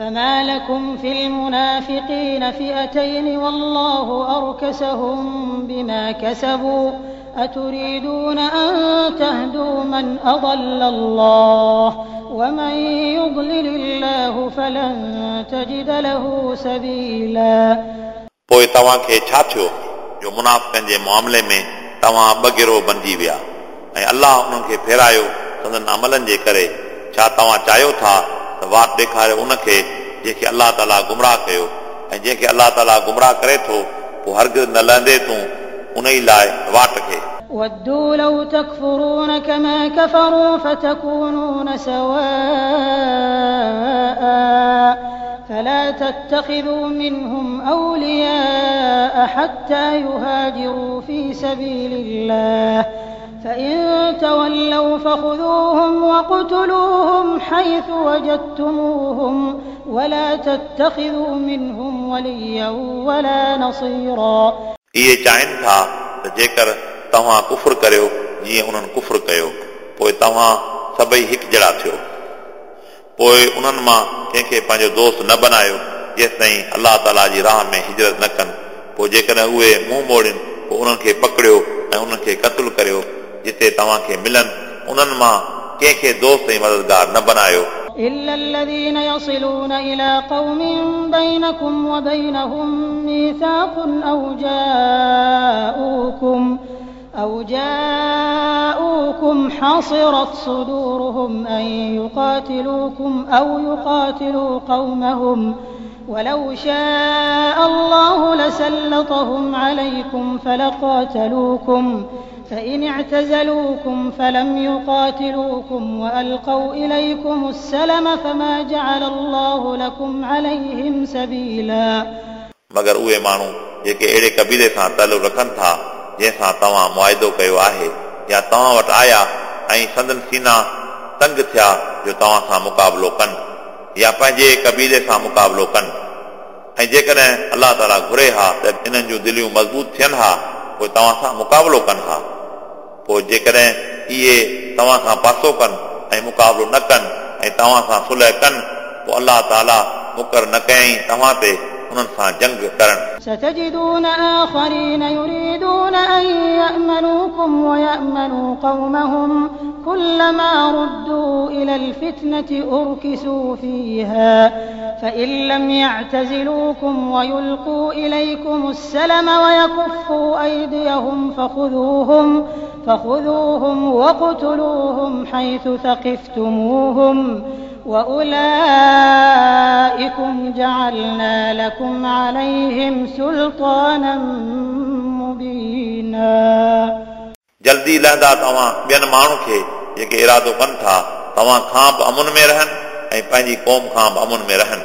فما لكم في المنافقين فئتين والله أركسهم بما كسبوا أتريدون أن تهدوا من أضل الله ومن يضلل الله فلن تجد له سبيلا पोइ तव्हांखे छा थियो जो मुनाफ़िकनि जे मामले में तव्हां ॿ गिरोह बणिजी विया ऐं अलाह उन्हनि खे फेरायो संदन अमलनि जे करे छा तव्हां चाहियो था त वाट ॾेखारियो उनखे जंहिंखे अलाह ताला गुमराह कयो ऐं जंहिंखे अलाह ताला गुमराह करे थो पोइ हरगिज़ न लहंदे तूं उन ई लाइ वाट खे ودوا لو تكفرون كما كفروا فتكونون سواء فلا تتخذوا منهم أولياء حتى يهاجروا في سبيل الله فإن تولوا فخذوهم وَاقْتُلُوهُمْ حيث وجدتموهم ولا تتخذوا منهم وليا ولا نصيرا इहे चाहिनि था त जेकर तव्हां कुफुर करियो जीअं उन्हनि कुफुर कयो पोइ तव्हां सभई हिकु जहिड़ा थियो पोइ उन्हनि मां कंहिंखे पंहिंजो दोस्त न बनायो जेसि ताईं अलाह ताला जी राह में हिजरत न कनि पोइ जेकॾहिं उहे मुंहुं मोड़नि पोइ उन्हनि खे पकड़ियो ऐं उन्हनि खे क़तलु करियो جتي توهان کي ملن انهن مان ڪنهن دوست ۽ مددگار نه إلا الذين يصلون إلى قوم بينكم وبينهم ميثاق أو جاءوكم أو جاءوكم حصرت صدورهم أن يقاتلوكم أو يقاتلوا قومهم ولو شاء الله لسلطهم عليكم فلقاتلوكم فإن اعتزلوكم فلم يقاتلوكم وألقوا إليكم السلم فما جعل الله لكم عليهم سبيلا मगर उहे माण्हू जेके अहिड़े कबीले सां तालुक रखनि था जंहिंसां तव्हां मुआदो कयो आहे या तव्हां वटि आया ऐं संदन सीना तंग थिया जो तव्हां सां मुक़ाबिलो कनि या पंहिंजे कबीले सां मुक़ाबिलो कनि ऐं जेकॾहिं अलाह ताला घुरे हा त इन्हनि जूं दिलियूं मज़बूत थियनि हा पोइ तव्हां सां मुक़ाबिलो कनि हा پوءِ جيڪڏهن اهي توهان کان پاسو ڪن ۽ مقابلو نه ڪن ۽ توهان سان سله ڪن پوءِ الله تالا مقر نه ڪيئين توهان تي سان جنگ ستجدون آخرين يريدون أن يأمنوكم ويأمنوا قومهم كلما ردوا إلى الفتنة أركسوا فيها. فإن لم يعتزلوكم ويلقوا إليكم السلم ويكفوا أيديهم فخذوهم فخذوهم وقتلوهم حيث ثقفتموهم. وأولئكم جعلنا لكم عليهم سلطانا مبينا जल्दी लहंदा तव्हां ॿियनि माण्हुनि खे जेके इरादो कनि था तव्हां खां बि अमुन में रहनि ऐं पंहिंजी क़ौम खां बि अमुन में रहनि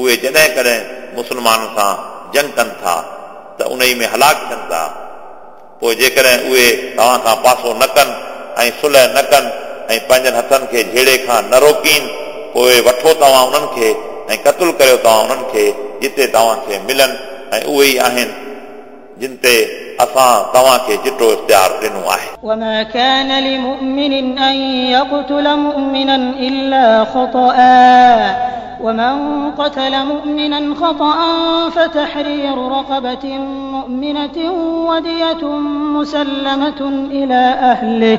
उहे जॾहिं कॾहिं मुस्लमाननि सां जंग कनि था त उन ई में हलाक थियनि था पोइ जेकॾहिं उहे तव्हां खां पासो न कनि ऐं सुलह न कनि ऐं पंहिंजनि हथनि खे झेड़े खां न रोकीनि पोइ वठो तव्हां उन्हनि खे ऐं क़तलु करियो तव्हां उन्हनि खे जिते तव्हांखे मिलनि ऐं उहे ई आहिनि जिन ते असां तव्हांखे चिटो इख़्तियार ॾिनो आहे وما كان لمؤمن أن يقتل مؤمنا إلا خطأ ومن قتل مؤمنا خطأ فتحرير رقبة مؤمنة ودية مسلمة إلى أهله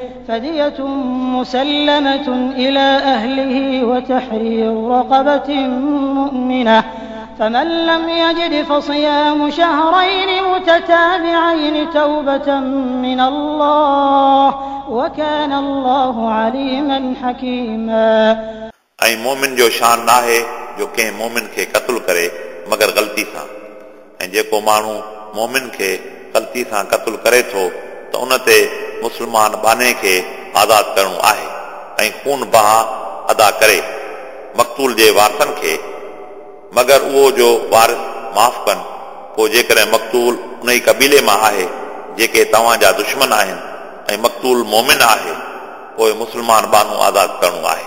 فدية مسلمة إلى أهله وتحرير رقبة مؤمنة فمن لم يجد فصيام شهرين متتابعين توبة من الله وكان الله عليما حكيما ऐं मोमिन जो शान नाहे जो कंहिं मोमिन खे क़तलु करे मगर ग़लती सां ऐं जेको माण्हू मोमिन खे ग़लती सां क़तलु करे थो त उन ते मुस्लमान बाने खे आज़ादु करणो आहे ऐं खून बहा अदा करे मक़तूल जे वारसनि खे मगर उहो जो वारिस माफ़ कनि पोइ जेकॾहिं मक़तूल उन उन ई कबीले मां आहे जेके तव्हांजा दुश्मन आहिनि ऐं मक़तूल मोमिन आहे पोइ मुस्लमान बानू आज़ादु करणो आहे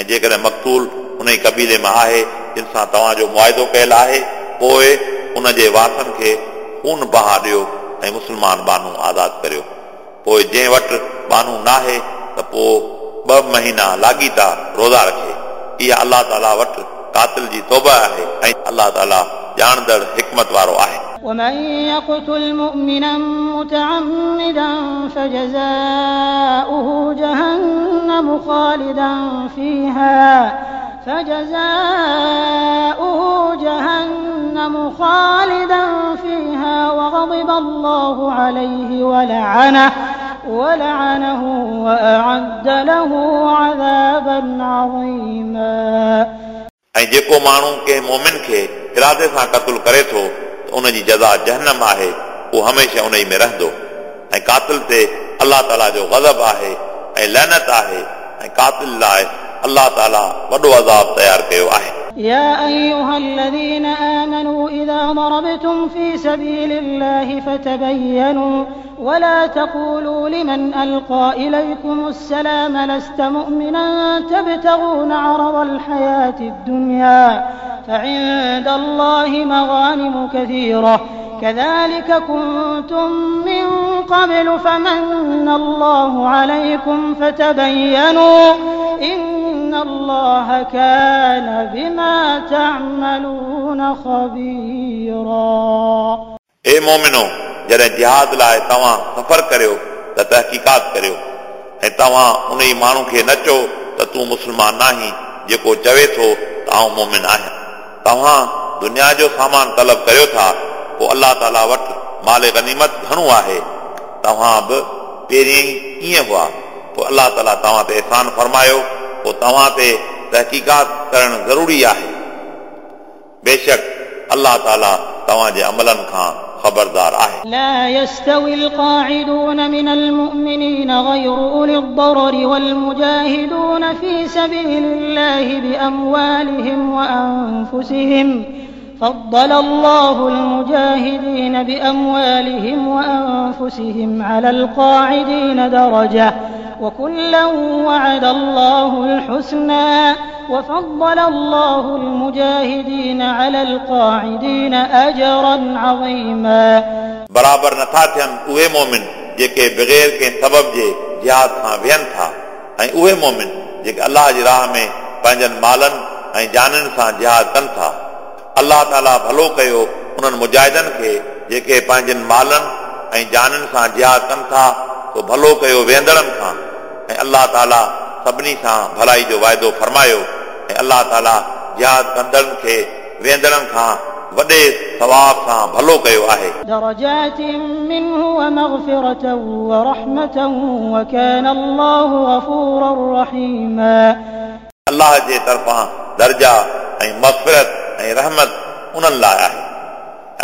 ऐं जेकॾहिं मक़तूल उन ई कबीले मां आहे जिन सां तव्हांजो मुआदो कयलु आहे पोइ उन जे वासनि खे खून बहा ॾियो ऐं मुस्लमान बानू आज़ादु करियो पोइ जंहिं वटि बानू नाहे त पोइ ॿ महीना लाॻीता रोज़ा रखे इहा अलाह ताला वटि कातिल जी तौबा आहे ऐं अलाह ताला ॼाणंदड़ हिकमत वारो आहे ومن يقتل مؤمنا متعمدا فجزاؤه جهنم خالدا فيها فجزاؤه جهنم خالدا فيها وغضب الله عليه ولعنه ولعنه وأعد له عذابا عظيما ऐं जेको माण्हू कंहिं मोमिन खे इरादे सां क़तलु करे थो उन जी जज़ा जहनम आहे उहो हमेशह उन ई में रहंदो ऐं कातिल ते अलाह ताला जो गज़ब आहे ऐं लहनत आहे ऐं कातिल लाइ الله تالا وڏو عذاب تيار ڪيو آهي يا أيها الذين آمنوا إذا ضربتم في سبيل الله فتبينوا ولا تقولوا لمن ألقى إليكم السلام لست مؤمنا تبتغون عرض الحياة الدنيا فعند الله مغانم كثيرة كذلك كنتم من قبل فمن الله عليكم فتبينوا إن الله كان بما تعملون خبيرا اے مومنو जॾहिं जिहाद लाइ तव्हां सफ़र करियो त तहक़ीक़ात करियो ऐं तव्हां उन ई माण्हू खे न चओ त तूं मुस्लमान नाहीं जेको चवे थो त आउं मोमिन आहियां तव्हां दुनिया जो सामान तलब करियो था पोइ अलाह ताला वटि माल गनीमत घणो आहे तव्हां बि पहिरीं कीअं हुआ पोइ अलाह ताला तव्हां ते अहसान फरमायो पोइ तव्हां ते तहक़ीक़ात करणु ज़रूरी आहे बेशक अलाह ताला तव्हांजे अमलनि खां خبردار آهي لا يستوي القاعدون من المؤمنين غير أولي الضرر والمجاهدون في سبيل الله بأموالهم وأنفسهم فضل الله المجاهدين بأموالهم وأنفسهم على القاعدين درجة وكلا وعد الله الحسنى وفضل الله المجاهدين على القاعدين أجرا عظيما برابر नथा थियनि उहे मोमिन जेके बग़ैर कंहिं सबब जे जिहाद खां विहनि था ऐं उहे मोमिन जेके अलाह जी राह में पंहिंजनि मालनि ऐं जाननि सां जिहाद कनि था अलाह ताला भलो कयो उन्हनि मुजाहिदनि खे जेके पंहिंजनि मालनि ऐं जाननि सां जिहाद कनि था तो भलो कयो वेंदड़नि खां ऐं अलाह ताला सभिनी सां भलाई जो वाइदो फरमायो ऐं अलाह ताला जिहाद कंदड़नि खे वेंदड़नि खां वॾे सवाब सां भलो कयो आहे अलाह जे तरफ़ां दर्जा ऐं मफ़िरत ऐं रहमत उन्हनि लाइ आहे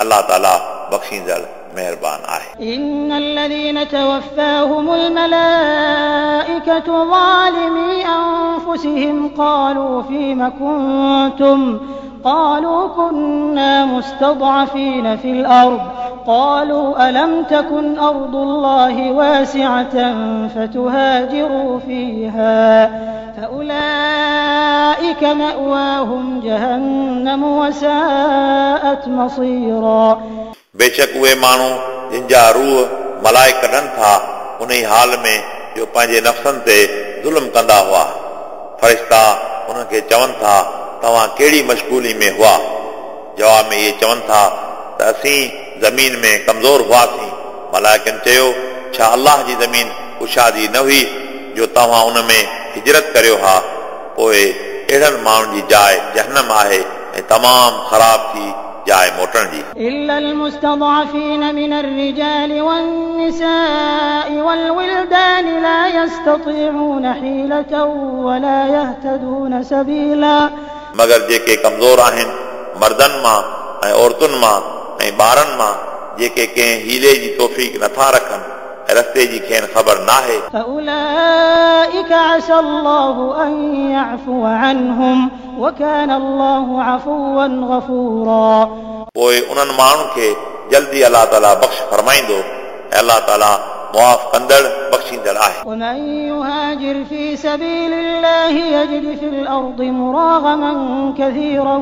अलाह ताला बख़्शींदड़ مهربان आहे إن الذين توفاهم الملائكة ظالمي أنفسهم قالوا فيم كنتم؟ قالوا كنا مستضعفين في الأرض. قالوا ألم تكن أرض الله واسعة فتهاجروا فيها؟ فأولئك مأواهم جهنم وساءت مصيرا. बेशक उहे माण्हू जिन जा रूह मलाए कढनि था उन ई हाल में जो पंहिंजे नफ़्सनि ते ज़ुल्म कंदा हुआ फ़रिश्ता उन्हनि खे चवनि था तव्हां कहिड़ी मशगूली में हुआ जवाब में इहे चवनि था त असीं ज़मीन में कमज़ोर हुआसीं मलाइकनि चयो छा अलाह जी ज़मीन कुशादी न हुई जो तव्हां उन में हिजरत करियो हा पोइ अहिड़नि माण्हुनि जी जाइ जहनम आहे ऐं तमामु ख़राब थी जाइ मोटण जी إلا المستضعفين من الرجال والنساء والولدان لا يستطيعون حيلة ولا يهتدون سبيلا मगर जेके कमज़ोर आहिनि मर्दनि मां ऐं औरतुनि मां ऐं ॿारनि मां जेके कंहिं हीले जी तौफ़ीक नथा रखनि رستے جی کھین خبر نہ ہے فاولئک عسى الله أن يعفو عنهم وكان الله عفوا غفورا. پوءِ انهن ماڻهن کي جلدي الله تعالى بخش فرمائيندو الله تعالى معاف ڪندڙ بخشيندڙ آهي ومن يهاجر في سبيل الله يجد في الأرض مراغما كثيرا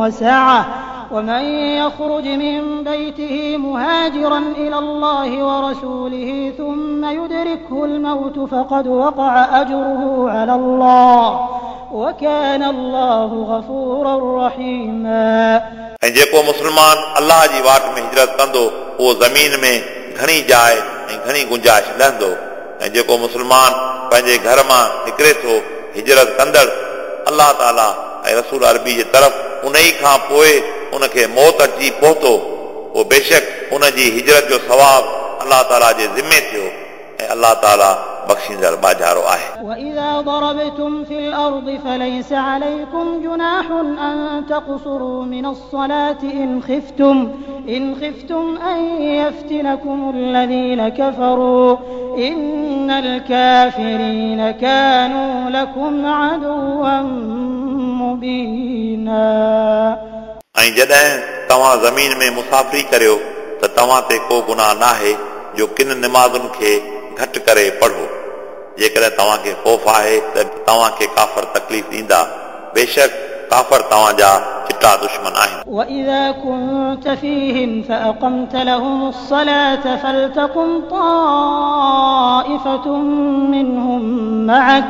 وسعة. ومن يخرج من بيته مهاجرا إلى الله ورسوله ثم يدركه الموت فقد وقع أجره على الله وكان الله غفورا رحيما ऐं जेको मुस्लमान अलाह जी वाट में हिजरत कंदो उहो ज़मीन में घणी जाइ ऐं घणी गुंजाइश लहंदो ऐं जेको मुस्लमान पंहिंजे घर मां निकिरे थो हिजरत कंदड़ अलाह ताला ऐं रसूल अरबी जे तरफ़ उन ई खां पोइ उनखे मौत अची पहुतो पोइ बेशक उन जी हिजरत जो सवाबु अलाह ताला जे ज़िमे थियो ऐं अलाह ताला बख़्शींदड़ बाजारो आहे وإذا ضربتم في الأرض فليس عليكم جناح أن تقصروا من الصلاة إن خفتم إن خفتم أن يفتنكم الذين كفروا إن الكافرين كانوا لكم عدوا مبينا ऐं जॾहिं तव्हां ज़मीन में मुसाफ़िरी करियो त तव्हां ते को गुनाह नाहे जो किन निमाज़ुनि खे घटि करे पढ़ो जेकॾहिं तव्हांखे ख़ौफ़ आहे त तव्हांखे काफ़र तकलीफ़ ॾींदा बेशक काफ़र तव्हांजा चिटा दुश्मन आहिनि وإذا كنت فيهم فأقمت لهم الصلاة فلتقم طائفة منهم معك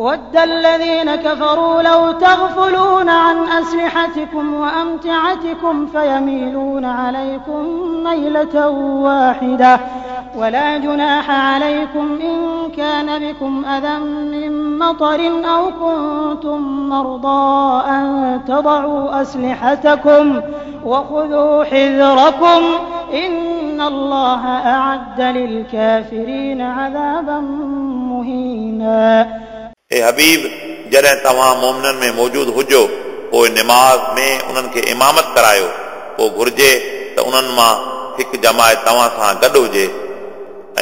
ود الذين كفروا لو تغفلون عن أسلحتكم وأمتعتكم فيميلون عليكم ميلة واحدة. ولا جناح عليكم إن كان بكم أذى من مطر أو كنتم مرضى أن تضعوا أسلحتكم وخذوا حذركم. إن الله أعد للكافرين عذابا مهينا. اي حبيب جڏهن توهان مومنن ۾ موجود هجو پوءِ نماز ۾ انهن کي امامت ڪرايو پوءِ گهرجي ته انهن مان هڪ جماعت توهان سان گڏ هجي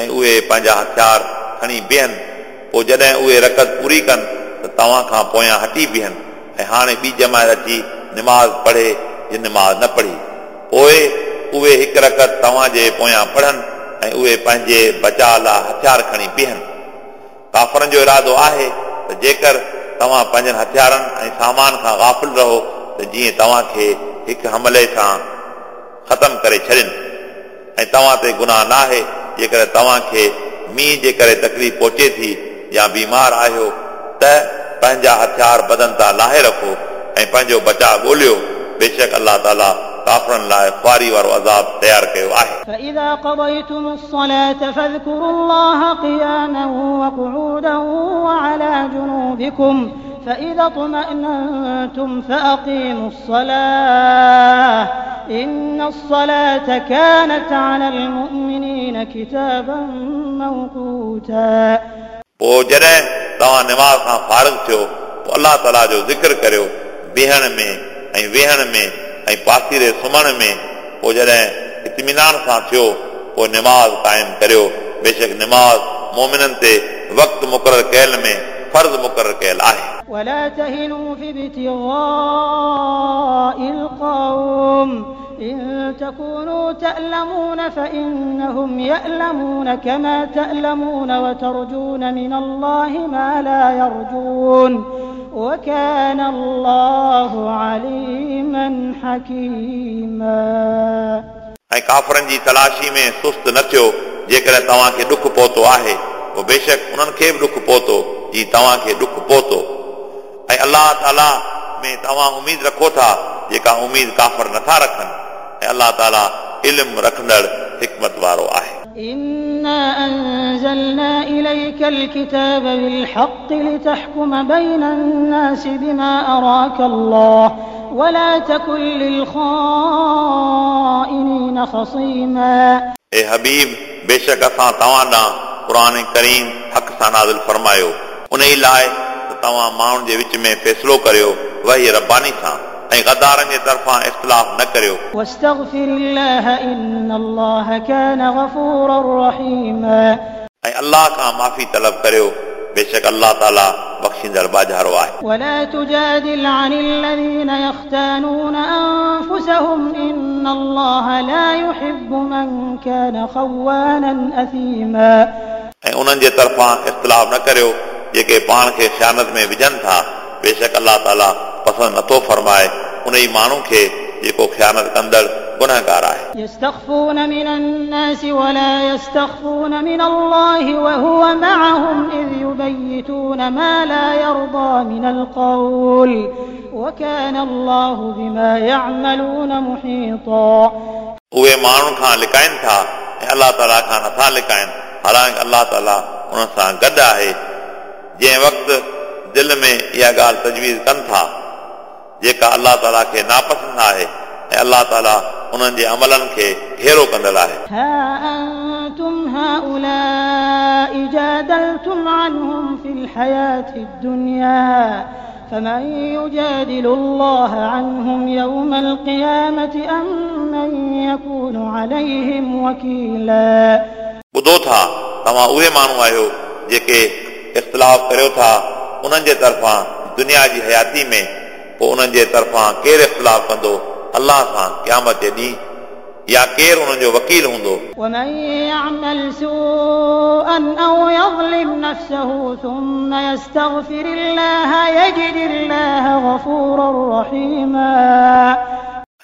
۽ اهي پنهنجا هٿيار کڻي بيهن پوءِ جڏهن اهي رڪعت پوري ڪن ته توهان کان پويان هٽي بيهن ۽ هاڻي ٻي جماعت اچي نماز پڙهي جن نماز نه پڙهي پوءِ اهي هڪ رڪعت توهان جي پويان پڙهن ۽ اهي پنهنجي بچاءُ لاءِ هٿيار کڻي بيهن ڪافرن جو ارادو آهي ته جيڪر توهان پنهنجن هٿيارن ۽ سامان کان غافل رهو ته جيئن توهان کي هڪ حملي سان ختم ڪري ڇڏن. ۽ توهان تي گناهه نه آهي جيڪر توهان کي مينهن جي ڪري تڪليف پهچي ٿي يا بيمار آهيو ته پنهنجا هٿيار بدن تان لاهي رکو ۽ پنهنجو بچاءُ ڳولهيو. بيشڪ الله تعاليٰ काफ़रनि लाइ ख़्वारी वारो अज़ाब तयारु कयो आहे فإذا قضيتم الصلاة فاذكروا الله قياما وقعودا وعلى جنوبكم فإذا اطمأننتم فأقيموا الصلاة إن الصلاة كانت على المؤمنين كتابا موقوتا पोइ जॾहिं तव्हां निमाज़ खां फारग थियो पोइ अलाह ताला जो ज़िक्र करियो बीहण में ऐं वेहण में ऐं पासीरे सुम्हण में पोइ जॾहिं इतमिनान सां थियो पोइ निमाज़ क़ाइमु करियो बेशक निमाज़ मोमिननि ते वक़्तु मुक़ररु कयल में फर्ज़ मुक़ररु कयल आहे ولا تهنوا في ابتغاء القوم إن تكونوا تألمون فإنهم يألمون كما تألمون وترجون من الله ما لا يرجون وكان الله عليما حكيما ऐं काफ़रनि जी तलाशी में सुस्त न थियो जेकॾहिं तव्हांखे ॾुखु पहुतो आहे पोइ बेशक उन्हनि खे बि ॾुखु पहुतो जीअं तव्हांखे ॾुखु पहुतो ऐं अलाह ताला में तव्हां उमेद रखो था जेका उमेद काफ़र नथा रखनि ऐं अलाह ताला इल्मु रखंदड़ हिकमत वारो आहे إنا أنزلنا إليك الكتاب بالحق لتحكم بين الناس بما أراك الله ولا تكن للخائنين خصيما ए हबीब बेशक असां तव्हां ॾांहुं क़ुर करीम हक़ सां नाज़िल फरमायो उन ई लाइ त तव्हां माण्हुनि जे विच में फ़ैसिलो करियो वही रबानी सां ऐं गदारनि जे तरफ़ां इख़्तिलाफ़ न करियो واستغفر الله إن الله كان غفورا رحيما ऐं अलाह खां माफ़ी तलब करियो बेशक अलाह ताला बख़्शींदड़ बाज़ारो आहे ولا تجادل عن الذين يختانون أنفسهم إن الله لا يحب من كان خوانا أثيما ऐं उन्हनि जे तरफ़ां इख़्तिलाफ़ न करियो जेके पाण खे ख़्यानत में विझनि था बेशक अलाह ताला पसंदि नथो फरमाए उन ई माण्हू खे जेको ख़्यानत कंदड़ गुनहगार आहे يستخفون من الناس ولا يستخفون من الله وهو معهم إذ يبيتون ما لا يرضى من القول وكان الله بما يعملون محيطا उहे माण्हुनि खां लिकाइनि था ऐं अलाह ताला खां नथा लिकाइनि हालांकि अलाह ताला उन्हनि सां गॾु आहे जंहिं वक़्तु दिलि में इहा ॻाल्हि तजवीज़ कनि था जेका अलाह ताला खे नापसंदि आहे ऐं अलाह ताला उन्हनि जे अमलनि खे घेरो कंदड़ आहे ها أنتم هؤلاء جادلتم عنهم في الحياة الدنيا فمن يجادل الله عنهم يوم القيامة أم من يكون عليهم وكيلا ॿुधो था तव्हां उहे माण्हू आहियो जेके इख़्तिलाफ़ करियो था उन्हनि जे तरफ़ां दुनिया जी हयाती में पोइ उन्हनि जे तरफ़ां केरु इख़्तिलाफ़ कंदो अलाह सां क़यामत जे ॾींहुं या केरु उन्हनि जो वकील हूंदो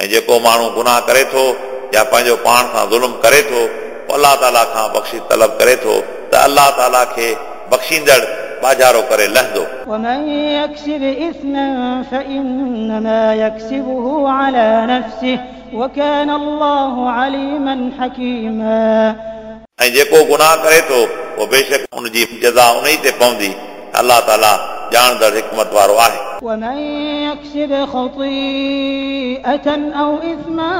ऐं जेको माण्हू गुनाह करे थो या पंहिंजो पाण सां ज़ुल्म करे थो पोइ अलाह ताला खां बख़्शी तलब करे थो त अलाह ताला खे बख़्शींदड़ बाज़ारो करे लहंदो ومن يكسب إثما فإنما يكسبه على نفسه وكان الله عليما حكيما ऐं जेको गुनाह करे थो उहो बेशक उनजी जज़ा उन ई ते पवंदी अलाह ताला ॼाणदड़ हिकमत वारो आहे ومن يكسب خطيئة أو إثما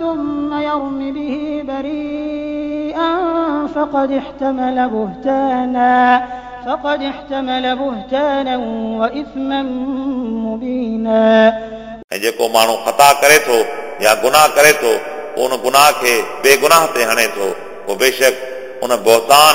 ثم يرم به بريئا فقد احتمل بهتانا فقد احتمل بهتانا وإثما مبينا ऐं जेको माण्हू ख़ता करे थो या गुनाह करे थो पोइ उन गुनाह खे बेगुनाह ते हणे थो पोइ बेशक उन बोहतान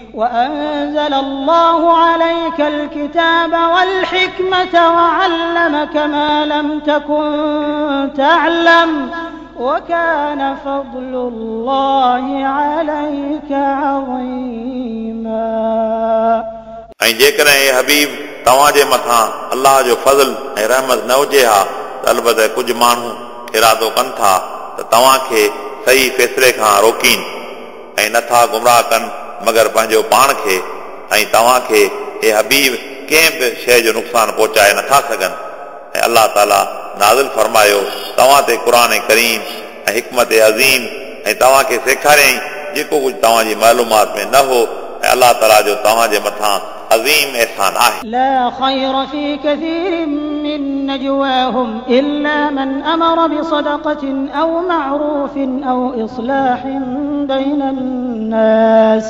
وأنزل الله عليك الكتاب والحكمة وعلمك ما لم تكن تعلم وكان فضل الله عليك عظيما ऐं जेकॾहिं हे हबीब तव्हांजे मथां अलाह जो फज़ल ऐं रहमत न हुजे हा त अलबत कुझु माण्हू इरादो कनि था त तव्हांखे सही फ़ैसिले खां रोकीनि ऐं नथा गुमराह कनि मगर पंहिंजो पाण खे ऐं तव्हांखे हे हबीब कंहिं बि शइ जो नुक़सानु पहुचाए नथा सघनि ऐं अलाह ताला नाज़िल फरमायो तव्हां ते क़ुर करीम ऐं हिकमत अज़ीम ऐं तव्हांखे सेखारियईं जेको कुझु तव्हांजी मालूमात में न हो ऐं अलाह ताला जो तव्हांजे मथां अज़ीम अहसान आहे نجواهم إلا من أمر بصدقة أو معروف أو إصلاح بين الناس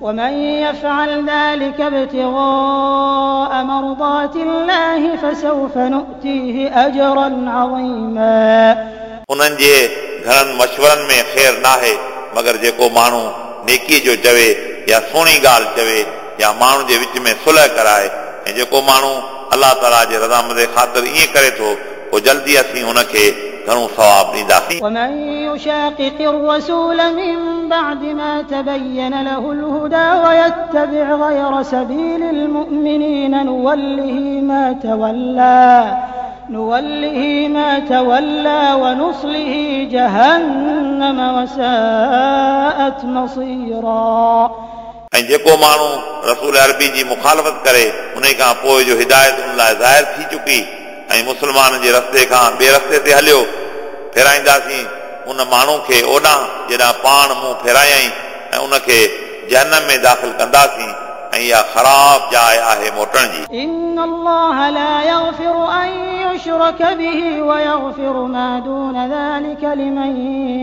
ومن يفعل ذلك ابتغاء مرضات الله فسوف نؤتيه أجرا عظيما उन्हनि जे घणनि मशवरनि में ख़ैर नाहे मगर जेको माण्हू नेकी जो चवे या सुहिणी ॻाल्हि चवे या माण्हू जे विच में सुलह कराए ऐं जेको माण्हू अलाह ताला जे रज़ामंद ख़ातिर ईअं करे थो पोइ जल्दी असीं हुनखे घणो सवाब ॾींदासीं ومن يشاقق الرسول من بعد ما تبين له الهدى ويتبع غير سبيل المؤمنين نوله ما تولى نوله ما تولى ونصله جهنم وساءت مصيرا ऐं जेको माण्हू रसूल अरबी जी मुखालफ़त करे उन खां पोइ जो हिदायत उन लाइ ज़ाहिर थी चुकी ऐं मुस्लमान जे रस्ते खां ॿिए रस्ते ते हलियो फेराईंदासीं उन माण्हू खे ओॾां जेॾां पाण मूं फेरायई ऐं उनखे जहनम में दाख़िल कंदासीं ऐं इहा ख़राब जाइ आहे मोटण जी إن الله لا يغفر أن يشرك به ويغفر ما دون ذلك لمن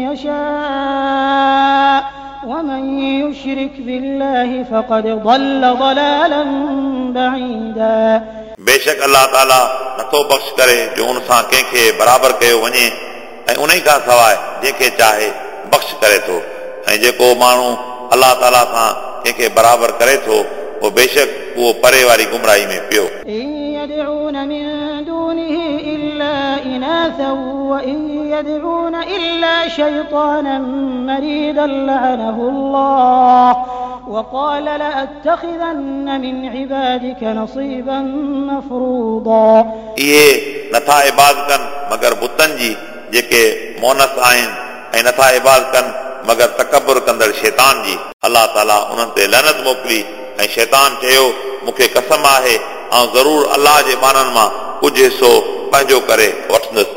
يشاء ومن يشرك بالله فقد ضل ضلالا بعيدا बेशक अलाह ताला नथो बख़्श करे जो उन सां कंहिंखे बराबरि कयो वञे ऐं उन ई खां सवाइ जंहिंखे चाहे बख़्श करे थो ऐं जेको माण्हू अलाह ताला सां कंहिंखे बराबरि करे थो उहो बेशक उहो परे वारी गुमराही में पियो إن يدعون من دونه إلا إناثا وإن يدعون إلا شيطانا مريدا لعنه الله وقال لأتخذن من عبادك نصيبا مفروضا इहे नथा इबाद कनि मगर बुतनि जी जेके मोनस आहिनि ऐं नथा इबाद कनि मगर तकबुर कंदड़ शैतान जी अलाह ताला उन्हनि ते लनत मोकिली ऐं शैतान चयो मूंखे कसम आहे ऐं ज़रूरु अलाह जे बाननि मां कुझु हिसो पंहिंजो करे वठंदुसि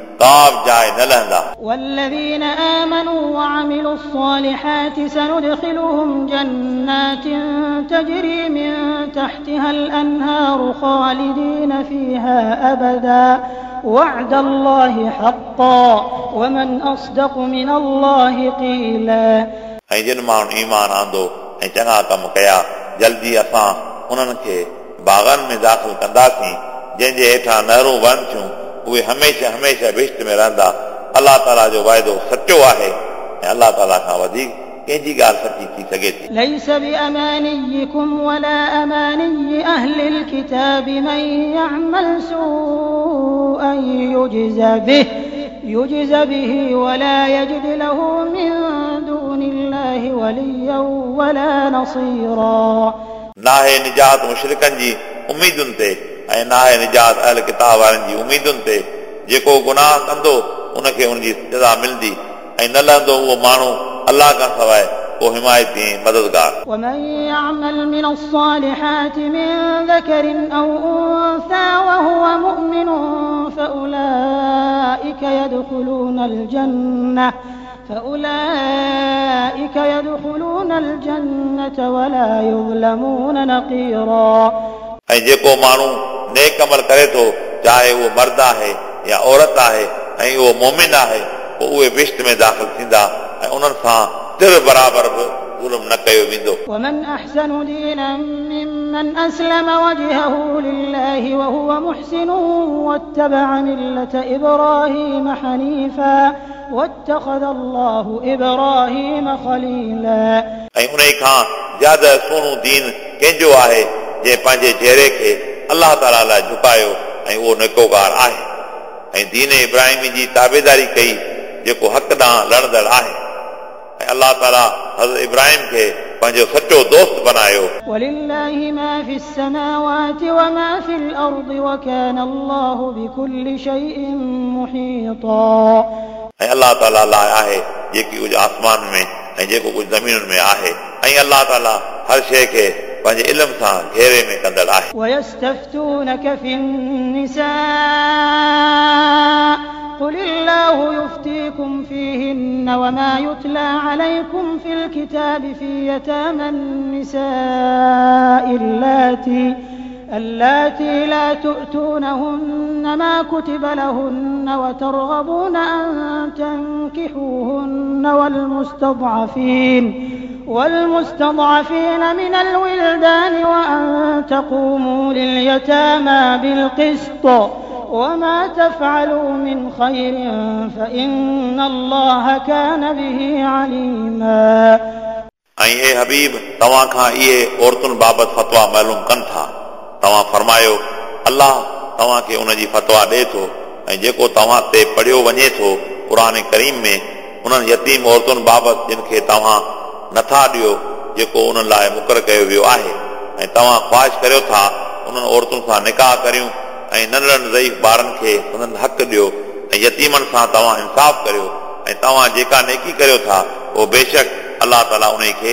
का बि जाइ न लहंदा والذين آمنوا وعملوا الصالحات سندخلهم جنات تجري من تحتها الأنهار خالدين فيها أبدا وعد الله حقا ومن أصدق من الله قيلا ऐं जिन माण्हुनि ईमान आंदो ऐं चङा कम कया जल्दी असां उन्हनि खे बाग़नि में दाख़िल कंदासीं जंहिंजे हेठां नहरूं वहनि थियूं उहे हमेशह हमेशह बिश्त में रहंदा अलाह ताला जो वाइदो सचो आहे ऐं अलाह ताला खां वधीक कंहिंजी ॻाल्हि सची थी सघे थी ليس بأمانيكم ولا أماني أهل الكتاب من يعمل سوءا يجز به يجز به ولا يجد له من دون الله وليا ولا نصيرا नाहे निजात मुशरिकनि जी उमीदुनि ते ऐं नाहे निजात अहल किताब वारनि जी उमीदुनि ते जेको गुनाह कंदो उनखे उनजी सज़ा मिलंदी ऐं न लहंदो उहो माण्हू अलाह खां सवाइ को हिमायती मददगार ومن يعمل من الصالحات من ذكر أو أنثى وهو مؤمن فأولئك يدخلون الجنة فأولئك يدخلون الجنة ولا يظلمون نقيرا ऐं जेको माण्हू नेक अमल करे थो चाहे उहो मर्द आहे या औरत आहे ऐं उहो मोमिन आहे पोइ उहे बिश्त में दाख़िल थींदा ऐं उन्हनि सां तिर बराबरि बि ज़ुल्म न कयो वेंदो ومن أحسن دينا ممن أسلم وجهه لله وهو محسن واتبع ملة إبراهيم حنيفا واتخذ الله إبراهيم خليلا ऐं उन खां ज्यादा सोनू दीन कंहिंजो आहे जंहिं पंहिंजे चहिरे खे अलाह ताला लाइ झुकायो ऐं उहो नेकोगार आहे ऐं दीन इब्राहिम जी ताबेदारी कई जेको हक़ ॾांहुं लड़ंदड़ आहे ऐं अलाह ताला हज़रत इब्राहिम खे पंहिंजो सचो दोस्त बनायो ऐं अलाह ताला लाइ आहे जेकी कुझु आसमान में ऐं जेको कुझु ज़मीनुनि में आहे ऐं अलाह ताला हर शइ खे पंहिंजे इल्म सां घेरे में कंदड़ आहे ويستفتونك في النساء قل الله يفتيكم فيهن وما يتلى عليكم في الكتاب في يتامى النساء اللاتي اللاتي لا تؤتونهن ما كتب لهن وترغبون أن تنكحوهن والمستضعفين والمستضعفين من الولدان وأن تقوموا لليتامى بالقسط وما تفعلوا من خير فإن الله كان به عليما ऐं हे हबीब तव्हां खां इहे औरतुनि बाबति फतवा मालूम कनि था तव्हां फरमायो अलाह तव्हांखे उन जी फतवा ॾिए थो ऐं जेको तव्हां ते पढ़ियो वञे थो क़ुर करीम में उन्हनि यतीम औरतुनि बाबति जिन खे तव्हां नथा ॾियो जेको उन्हनि लाइ मुक़ररु कयो वियो आहे ऐं तव्हां ख़्वाहिश करियो था उन्हनि औरतुनि सां निकाह करियूं ऐं नंढड़नि ज़ईफ़ ॿारनि खे हुननि हक़ ॾियो ऐं यतीमनि सां तव्हां इंसाफ़ करियो ऐं तव्हां जेका नेकी करियो था उहो बेशक अलाह ताला उन खे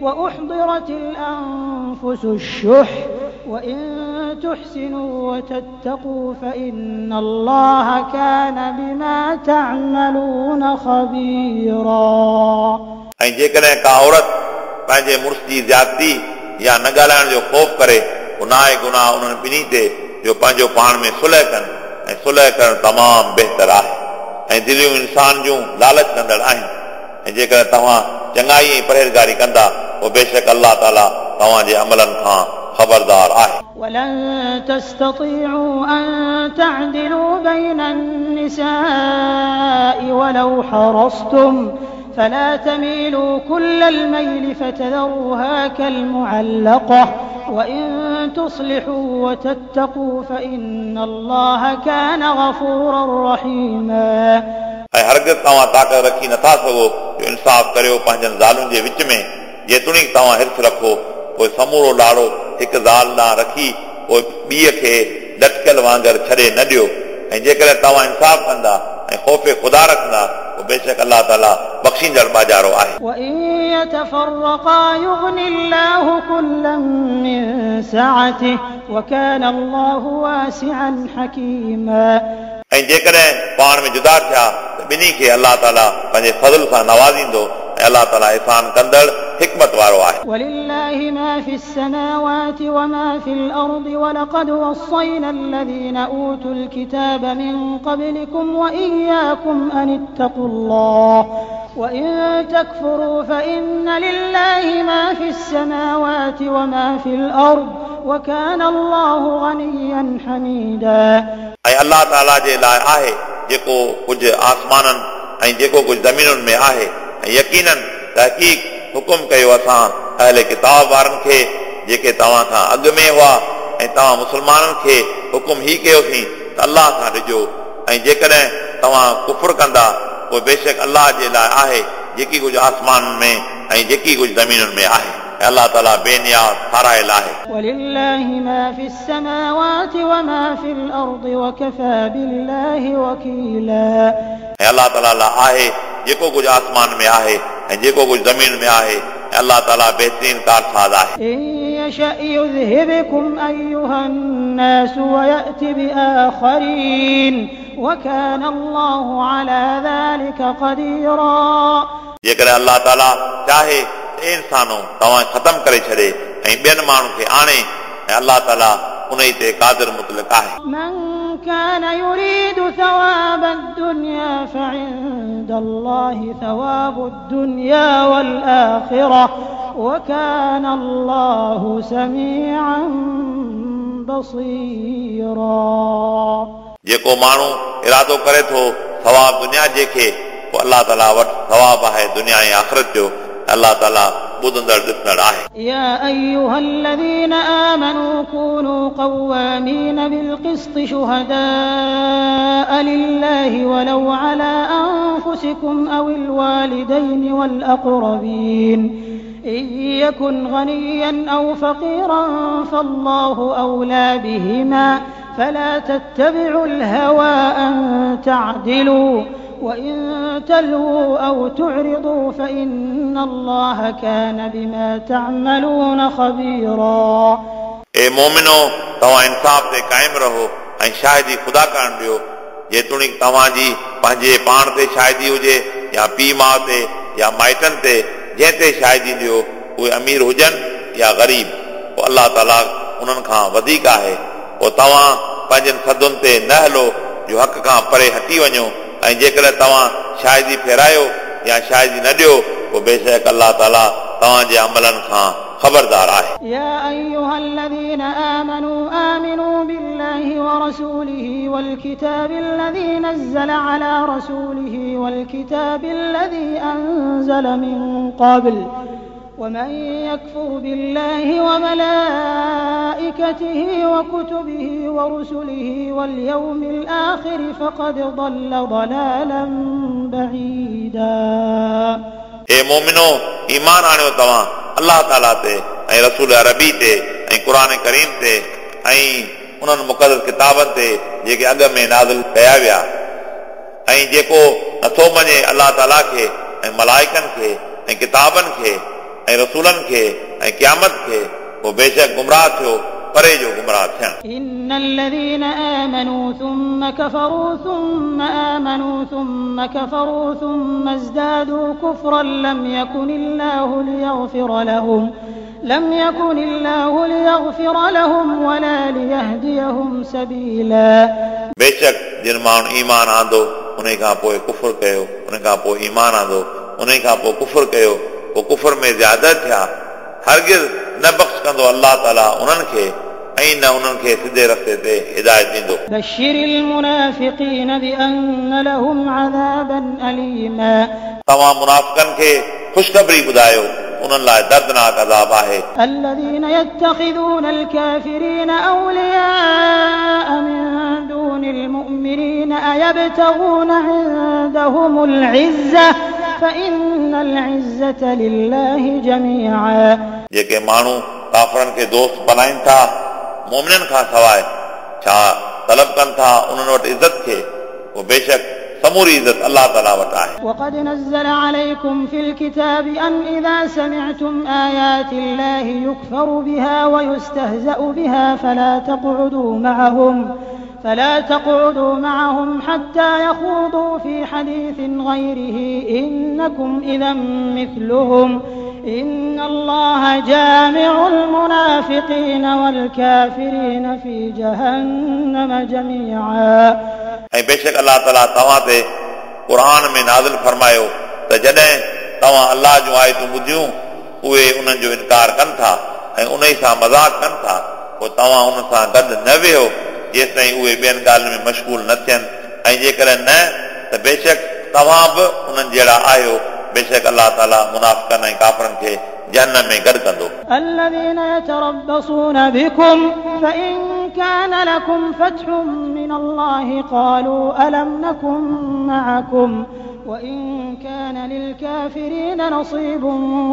وأحضرت الأنفس الشح وإن تحسنوا وتتقوا فإن الله كان بما تعملون خبيرا ऐं जेकॾहिं का औरत पंहिंजे मुड़ुस जी ज़्यादती या न ॻाल्हाइण जो ख़ौफ़ करे गुनाह गुनाह उन्हनि ॿिन्ही ते जो पंहिंजो पाण में सुलह कनि ऐं सुलह करणु तमामु बहितर आहे ऐं दिलियूं इंसान जूं लालच कंदड़ आहिनि ऐं जेकॾहिं तव्हां चङाई ऐं परहेज़गारी कंदा पोइ बेशक अलाह ताला तव्हांजे अमलनि खां ख़बरदार आहे ولن تستطيعوا أن تعدلوا بين النساء ولو حرصتم فلا تميلوا كل الميل فتذروها كالمعلقة وإن تصلحوا وتتقوا فإن الله كان غفورا رحيما ۽ هرگز توهان طاقت رکي نٿا سگهو جو انصاف ڪريو پنهنجن زالن جي وچ ۾ جيتوڻيڪ توهان حرص رکو پوءِ سمورو لاڙو هڪ زال ڏانهن رکي پوءِ ٻيءَ کي لٽڪيل وانگر ڇڏي نه ڏيو. ۽ جيڪڏهن توهان انصاف ڪندا ۽ خوف خدا رکندا پوءِ بيشڪ الله تعالى بخشيندڙ ٻاجهارو آهي. ۽ جيڪڏهن پاڻ ۾ جدا ٿيا ته ٻنهي کي الله تعالى پنهنجي فضل سان نوازيندو ۽ الله تعالى احسان ڪندڙ حکمت وارو آهي ولله ما في السماوات وما في الأرض ولقد وصينا الذين أوتوا الكتاب من قبلكم وإياكم أن اتقوا الله وإن تكفروا فإن لله ما في السماوات وما في الأرض وكان الله غنيا حميدا. أي الله تعالى جي لاءِ آهي جيڪو ڪجهه آسمانن أي جيڪو ڪجهه زمينن ۾ آهي ۽ تحقيق हुकुम कयो असां अहले किताब वारनि खे जेके तव्हां खां अॻु में हुआ ऐं तव्हां मुस्लमाननि खे हुकुम ही कयोसीं त अलाह खां ॾिजो ऐं जेकॾहिं तव्हां कुफुर कंदा पोइ बेशक अलाह जे लाइ आहे जेकी कुझु आसमाननि में ऐं जेकी कुझु ज़मीनुनि में आहे ऐं अलाह ताला बेनियाज़ ठारायल आहे ولله ما في السماوات وما في الأرض وكفى بالله وكيلا ऐं अलाह ताला लाइ आहे जेको कुझु आसमान में आहे ऐं जेको कुझु ज़मीन में आहे ऐं अलाह ताला बहितरीन कारसाज़ आहे إن يشأ يذهبكم أيها الناس ويأت بآخرين وكان الله على ذلك قديرا जेकॾहिं अलाह ताला चाहे त इंसानो तव्हां ख़तमु करे छॾे ऐं ॿियनि माण्हुनि खे आणे ऐं अलाह ताला उन ई ते कादिर मुतलिक आहे من كان يريد ثواب الدنيا فعند الله ثواب الدنيا والآخرة وكان الله سميعا بصيرا. جيڪو ماڻهو ارادو ڪري ٿو ثواب دنيا جي کي الله تعالى وٽ ثواب آهي دنيا ۽ آخرت جو जो अलाह ताला ॿुधंदड़ ॾिसंदड़ आहे يا أيها الذين آمنوا كونوا قوامين بالقسط شهداء لله ولو على أنفسكم أو الوالدين والأقربين إن يكن غنيا أو فقيرا فالله أولى بهما فلا تتبعوا الهوى أن تعدلوا وإن تلووا أو تعرضوا فإن الله كان بما تعملون خبيرا اے مومنو तव्हां इंसाफ़ ते क़ाइमु रहो ऐं शाहिदी ख़ुदा करणु ॾियो जेतोणीकि तव्हांजी पंहिंजे पाण ते शाहिदी हुजे या पीउ माउ ते या माइटनि ते जंहिं ते शाहिदी ॾियो उहे अमीर हुजनि या ग़रीब पोइ अलाह ताला उन्हनि खां वधीक आहे पोइ तव्हां पंहिंजनि सदुनि ते न हलो जो हक़ खां परे हटी वञो ऐं जेकॾहिं तव्हां शाहिदी फेरायो या शाहिदी न ॾियो पोइ बेशक अलाह ताला तव्हांजे अमलनि खां ख़बरदार आहे يا أيها الذين آمنوا آمنوا بالله ورسوله والكتاب الذي نزل على رسوله والكتاب الذي أنزل من قبل ومن يكفر بالله وملائكته وكتبه ورسله واليوم الآخر فقد ضل ضلالا بعيدا اے مومنو ईमान आणियो तव्हां अलाह ताला ते ऐं रसूल अरबी ते ऐं क़ुर करीम ते ऐं उन्हनि मुक़दस किताबनि ते जेके अॻ में नाज़िल कया विया ऐं जेको नथो मञे अलाह ताला खे ऐं मलाइकनि खे ऐं किताबनि खे ऐं रसूलनि खे ऐं क़यामत खे उहो बेशक गुमराह थियो परे जो गुमराह थियणु إن الذين آمنوا ثم كفروا ثم آمنوا ثم كفروا ثم ازدادوا كفرا لم يكن الله ليغفر لهم لم يكن الله ليغفر لهم ولا ليهديهم سبيلا बेशक जिन माण्हू ईमान आंदो उन खां पोइ कुफुर कयो उन खां पोइ ईमान आंदो उन खां पोइ कुफुर कयो पोइ कुफुर में ज़्यादा थिया हरगिज़ न बख़्श कंदो अलाह ताला उन्हनि खे ऐं न उन्हनि खे सिधे रस्ते ते हिदायत ॾींदो بشر المنافقين بأن لهم عذابا أليما तव्हां मुनाफ़िकनि खे ख़ुशख़बरी ॿुधायो उन्हनि लाइ दर्दनाक अज़ाब आहे الذين يتخذون الكافرين أولياء من دون المؤمنين أيبتغون عندهم العزة فإن العزة لله جميعا जेके माण्हू काफ़रनि खे दोस्त बणाइनि था मोमिननि खां सवाइ छा तलब कनि था उन्हनि वटि इज़त खे उहो बेशक समूरी इज़त अलाह ताला वटि आहे وقد نزل عليكم في الكتاب أن إذا سمعتم آيات الله يكفر بها ويستهزأ بها فلا تقعدوا معهم فلا تقعدوا معهم حتى يخوضوا في حديث غيره إنكم إذا مثلهم إن الله جامع المنافقين والكافرين في جهنم جميعا ऐं बेशक अलाह ताला तव्हां ते क़ुर में नाज़िल फरमायो त जॾहिं तव्हां अलाह जूं आयतूं ॿुधियूं उहे उन्हनि जो इनकार कनि था ऐं उन सां मज़ाक कनि था पोइ तव्हां उन सां गॾु न वेहो जेसि ताईं उहे ॿियनि ॻाल्हियुनि में मशगूल न थियनि ऐं जेकॾहिं न त बेशक तव्हां बि उन्हनि जहिड़ा आहियो बेशक अलाह ताला मुनाफ़िकनि ऐं काफ़रनि खे जहन में गॾु कंदो الذين يتربصون بكم فإن كان لكم فتح من الله قالوا ألم نكن معكم وإن كان للكافرين نصيب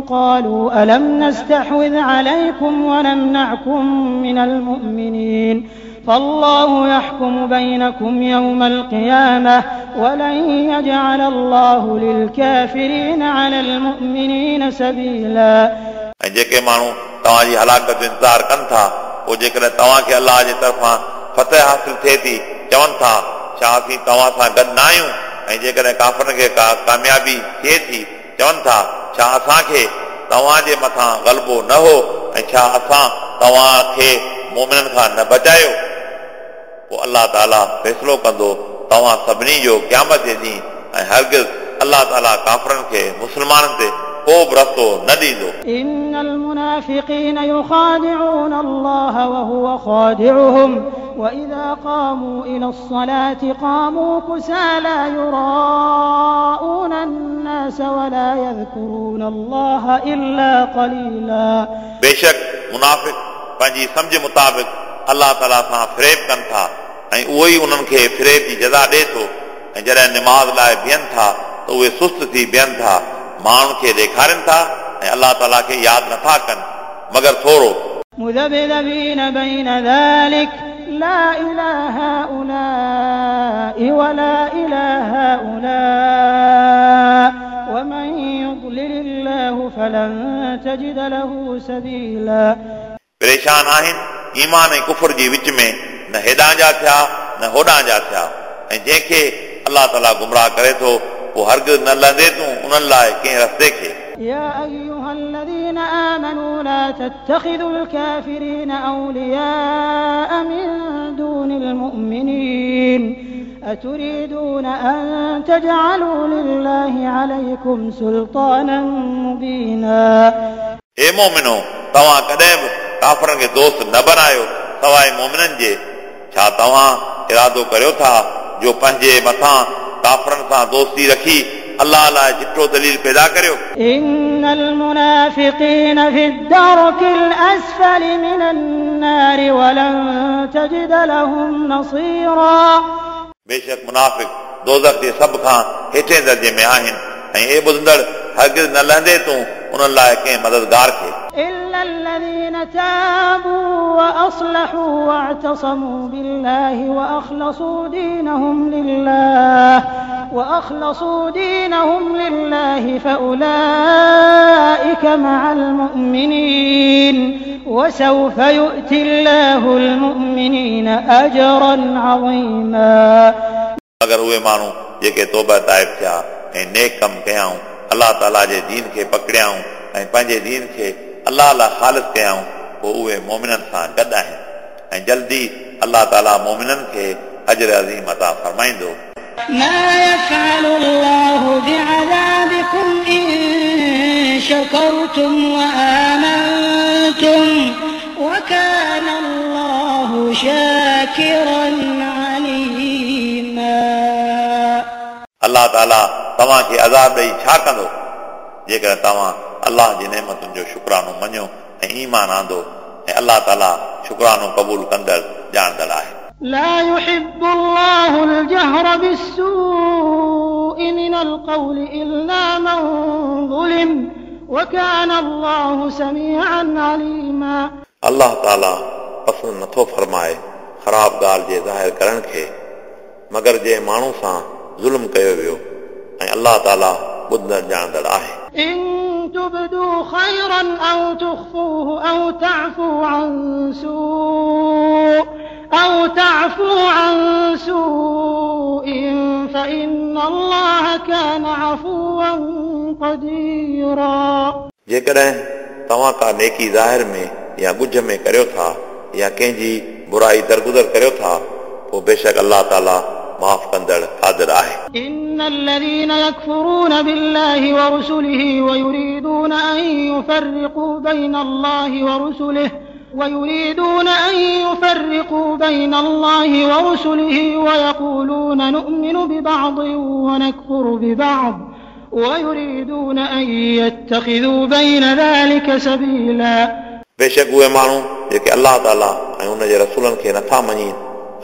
قالوا ألم نستحوذ عليكم ونمنعكم من المؤمنين فالله يحكم بينكم يوم القيامة ولن يجعل الله للكافرين على المؤمنين سبيلا ऐं जेके माण्हू तव्हांजी हलाकत जो इंतज़ारु कनि था पोइ जेकॾहिं तव्हांखे अलाह जे तरफ़ां फतह हासिल थिए थी चवनि था छा असीं तव्हां सां गॾु न आहियूं ऐं जेकॾहिं काफ़रनि खे का कामयाबी थिए थी चवनि था छा असांखे तव्हांजे मथां ग़लबो न हो ऐं छा असां तव्हांखे मोमिननि खां न बचायो पोइ अलाह ताला फ़ैसिलो कंदो तव्हां सभिनी जो क़यामत जे ॾींहुं ऐं हरगिज़ अलाह ताला काफ़रनि खे मुस्लमाननि ते को बि रस्तो न ॾींदो إن المنافقين يخادعون الله وهو خادعهم وإذا قاموا إلى الصلاة قاموا كسالى يراءون الناس ولا يذكرون الله إلا قليلا बेशक मुनाफ़िक पंहिंजी सम्झ मुताबिक़ अलाह ताला सां फिरेब कनि था ऐं उहो ई उन्हनि खे फिरेब जी जज़ा ॾिए थो ऐं जॾहिं निमाज़ लाइ बीहनि था त उहे सुस्त थी बीहनि था माण्हुनि खे ॾेखारनि था ऐं अलाह ताला खे यादि नथा कनि मगर थोरो مذبذبين بين ذلك لا إلى هؤلاء ولا إلى هؤلاء ومن يضلل الله فلن تجد له سبيلا परेशान आहिनि ईमान ऐं कुफर जे विच में न हेॾां जा थिया न होॾां जा थिया ऐं जंहिंखे अलाह ताला गुमराह करे थो पोइ हरगिज़ न लहंदे तूं उन्हनि लाइ कंहिं रस्ते खे يا أيها الذين آمنوا لا تتخذوا الكافرين أولياء من دون المؤمنين أتريدون أن تجعلوا لله عليكم سلطانا مبينا हे मोमिनो तव्हां कॾहिं बि काफ़रनि खे दोस्त न बनायो सवाइ मोमिननि जे छा तव्हां इरादो करियो था जो पंहिंजे मथां काफ़रनि सां दोस्ती रखी अलाह लाइ चिठो दलील पैदा करियो إن المنافقين في الدرك الأسفل من النار ولن تجد لهم نصيرا बेशक मुनाफ़िक दोज़ख जे सभ खां हेठे दर्जे में आहिनि ऐं ए ॿुधंदड़ हरगिज़ न लहंदे तूं उन्हनि लाइ कंहिं मददगार खे إِنَّ الَّذِينَ تَابُوا وَأَصْلَحُوا وَاعْتَصَمُوا بِاللَّهِ وَأَخْلَصُوا دِينَهُمْ لِلَّهِ وَأَخْلَصُوا دِينَهُمْ لِلَّهِ فَأُولَئِكَ مَعَ الْمُؤْمِنِينَ. وَسَوْفَ يُؤْتِ اللَّهُ الْمُؤْمِنِينَ أَجْرًا عَظِيمًا. اگر اوے مانو تائب تعالی अलाह लाइ ख़ालिस कयाऊं पोइ उहे मोमिननि सां गॾु आहिनि ऐं जल्दी अलाह ताला मोमिननि खे अजर अज़ीम अता फरमाईंदो ما يفعل الله بعذابكم إن شكرتم وآمنتم وكان الله شاكرا عليما अलाह ताला तव्हांखे अज़ाब ॾेई छा कंदो जेकर तव्हां अलाह जी नेमतुनि जो शुक्रानो मञियो ऐं ईमान आंदो ऐं अलाह ताला शुक्रानो क़बूल कंदड़ ॼाणंदड़ आहे لا يحب الله الجهر بالسوء من القول إلا من ظلم وكان الله سميعا عليما अलाह ताला पसंदि नथो फरमाए ख़राब ॻाल्हि जे ज़ाहिर करण खे मगर जे माण्हू सां ज़ुल्म कयो वियो ऐं अलाह ताला ॿुधंदड़ ॼाणंदड़ आहे إن تبدوا خيرا أو تخفوه أو تعفوا عن سوء أو تعفوا عن سوء فإن الله كان عفوا قديرا जेकॾहिं तव्हां का नेकी ज़ाहिर में या ॻुझ में करियो था या कंहिंजी बुराई दरगुदर करियो था पोइ बेशक अलाह ताला माफ़ कंदड़ क़ादिर आहे إن الذين يكفرون بالله ورسله ويريدون أن يفرقوا بين الله ورسله ويريدون أن يفرقوا بين الله ورسله ويقولون نؤمن ببعض ونكفر ببعض ويريدون أن يتخذوا بين ذلك سبيلا बेशक उहे माण्हू जेके अलाह ताला ऐं हुन जे रसूलनि खे नथा मञनि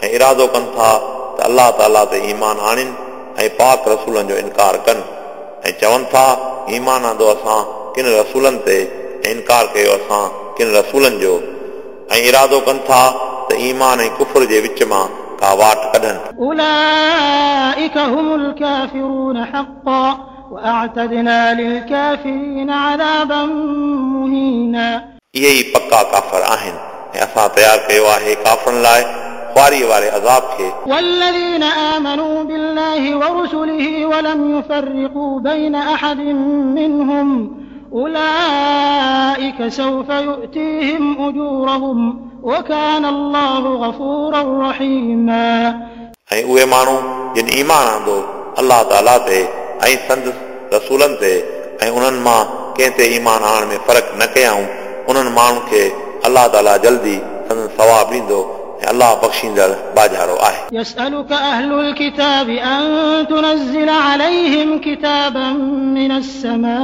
ऐं इरादो कनि था त अलाह ताला ते ईमान आणनि ۽ پاڪ رسولن جو انڪار ڪن ۽ چون ٿا ايمان آندو اسان ڪن رسولن تي ۽ انڪار ڪيو اسان ڪن رسولن جو. ۽ ارادو ڪن ٿا ته ايمان ۽ ڪفر جي وچ مان ڪا واٽ ڪڍن. اهي ئي پڪا ڪافر آهن. ۽ اسان تيار ڪيو آهي ڪافرن لاءِ. ख़्वारीअ वारे अज़ाब खे والذين آمنوا بالله ورسله ولم يفرقوا بين أحد منهم أولئك سوف يؤتيهم أجورهم وكان الله غفورا رحيما ऐं उहे माण्हू जिन ईमान आंदो अलाह ताला ते ऐं संदसि रसूलनि ते ऐं उन्हनि मां कंहिं ते ईमान आणण में फ़र्क़ु न कयाऊं उन्हनि माण्हुनि खे अलाह ताला जल्दी संदसि सवाब ॾींदो الله بخشين دار بعد هرو آه. يسألك أهل الكتاب أن تنزل عليهم كتابا من السماء.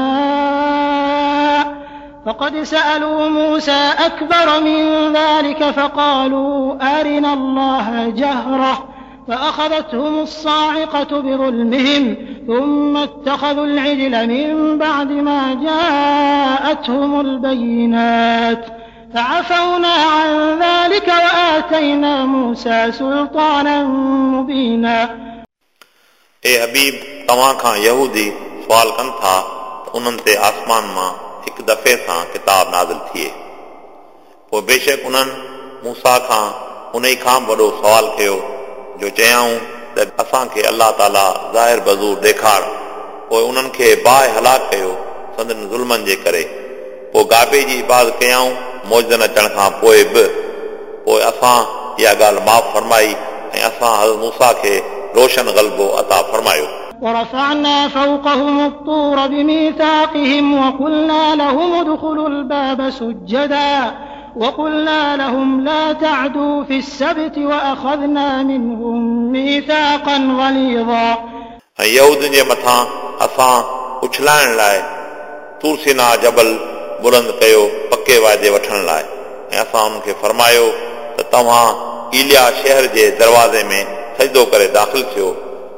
فقد سألوا موسى أكبر من ذلك فقالوا أرنا الله جهرة. فأخذتهم الصاعقة بظلمهم ثم اتخذوا العجل من بعد ما جاءتهم البينات. فعفونا عن ذلك وآتينا موسى سلطانا مبينا اے حبیب तव्हां खां यहूदी सुवाल कनि था त उन्हनि ते आसमान मां हिकु दफ़े सां किताब नाज़िल थिए पोइ बेशक उन्हनि मूसा खां उन खां वॾो सुवाल कयो जो चयाऊं त असांखे अलाह ताला ज़ाहिर बज़ूर ॾेखार पोइ उन्हनि खे बाहि हलाक कयो संदन ज़ुल्मनि जे करे पोइ गाबे जी इबाद कयाऊं मौजन अचण खां पोइ बि पोइ असां इहा ॻाल्हि माफ़ फरमाई ऐं असां हज़रत मूसा खे रोशन ग़लबो अता फरमायो ورفعنا فوقهم الطور بميثاقهم وقلنا لهم ادخلوا الباب سجدا وقلنا لهم لا تعدوا في السبت وأخذنا منهم ميثاقا غليظا يهودن जे मथां असां उछलाइण लाइ तूरसीना जबल बुलंद कयो पके वाइदे वठण लाइ ऐं असां उन्हनि खे फरमायो त तव्हां इलिया शहर जे दरवाज़े में सजदो करे दाख़िल थियो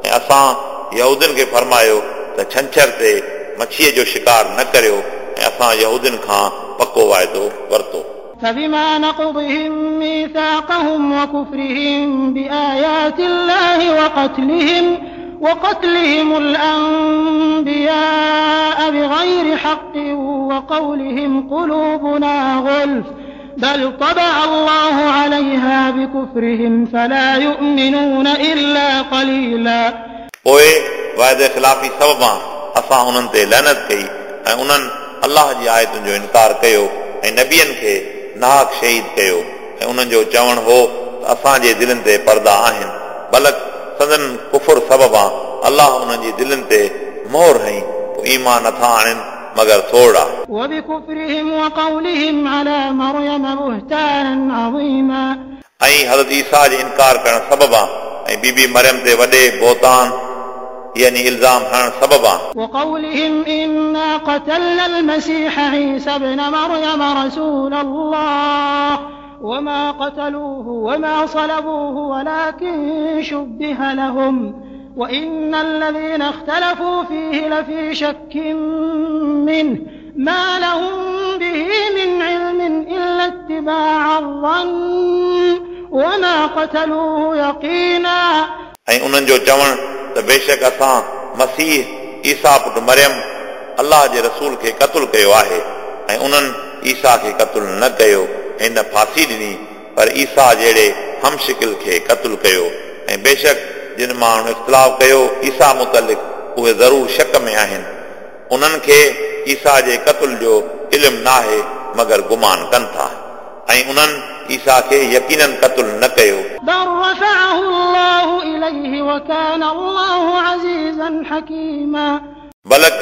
ऐं असां यहूदियुनि खे फरमायो त छंछर ते मच्छीअ जो शिकार न करियो ऐं असां यहूदियुनि खां पको वाइदो वरितो فبما نقضهم ميثاقهم وكفرهم بآيات الله وقتلهم وقتلهم الأنبياء بغير حق وقولهم قلوبنا غلف بل طبع الله عليها بكفرهم فلا يؤمنون إلا قليلا पोइ वाइदे ख़िलाफ़ी सबबां असां उन्हनि ते लहनत कई ऐं उन्हनि अलाह जी आयतुनि जो इनकार कयो ऐं नबियनि खे नाक शहीद कयो ऐं उन्हनि जो चवणु हो त असांजे दिलनि ते परदा आहिनि बलक سندن کفر سبب اللہ انہن جي دلن تي مہر هئي تو ایمان نٿا آڻن مگر ٿورا وبكفرهم وقولهم على مريم بهتانا عظيما ۽ حضرت عيسى جي انڪار ڪرڻ سبب آ ۽ بي بي مريم تي بوتان يعني الزام هان سببا وقولهم انا قتلنا المسيح عيسى ابن مريم رسول الله۔ وما قتلوه وما صلبوه ولكن شبه لهم وإن الذين اختلفوا فيه لفي شك منه ما لهم به من علم إلا اتباع الظن وما قتلوه يقينا ऐं उन्हनि जो चवणु त बेशक असां मसीह ईसा पुटु मरियम अलाह जे रसूल खे क़तलु कयो आहे ऐं उन्हनि ईसा खे क़तलु न कयो پر ايسا جهڙي همشڪل کي قتل ڪيو. ۽ بيشڪ جن ماڻهن اختلاف ڪيو عيسيٰ مطلق اهي ضرور شڪ ۾ آهن. انهن کي عيسيٰ جي قتل جو نه آهي مگر گمان ڪن ٿا. ۽ انهن عيسيٰ کي يقينن قتل نه ڪيو. بلڪ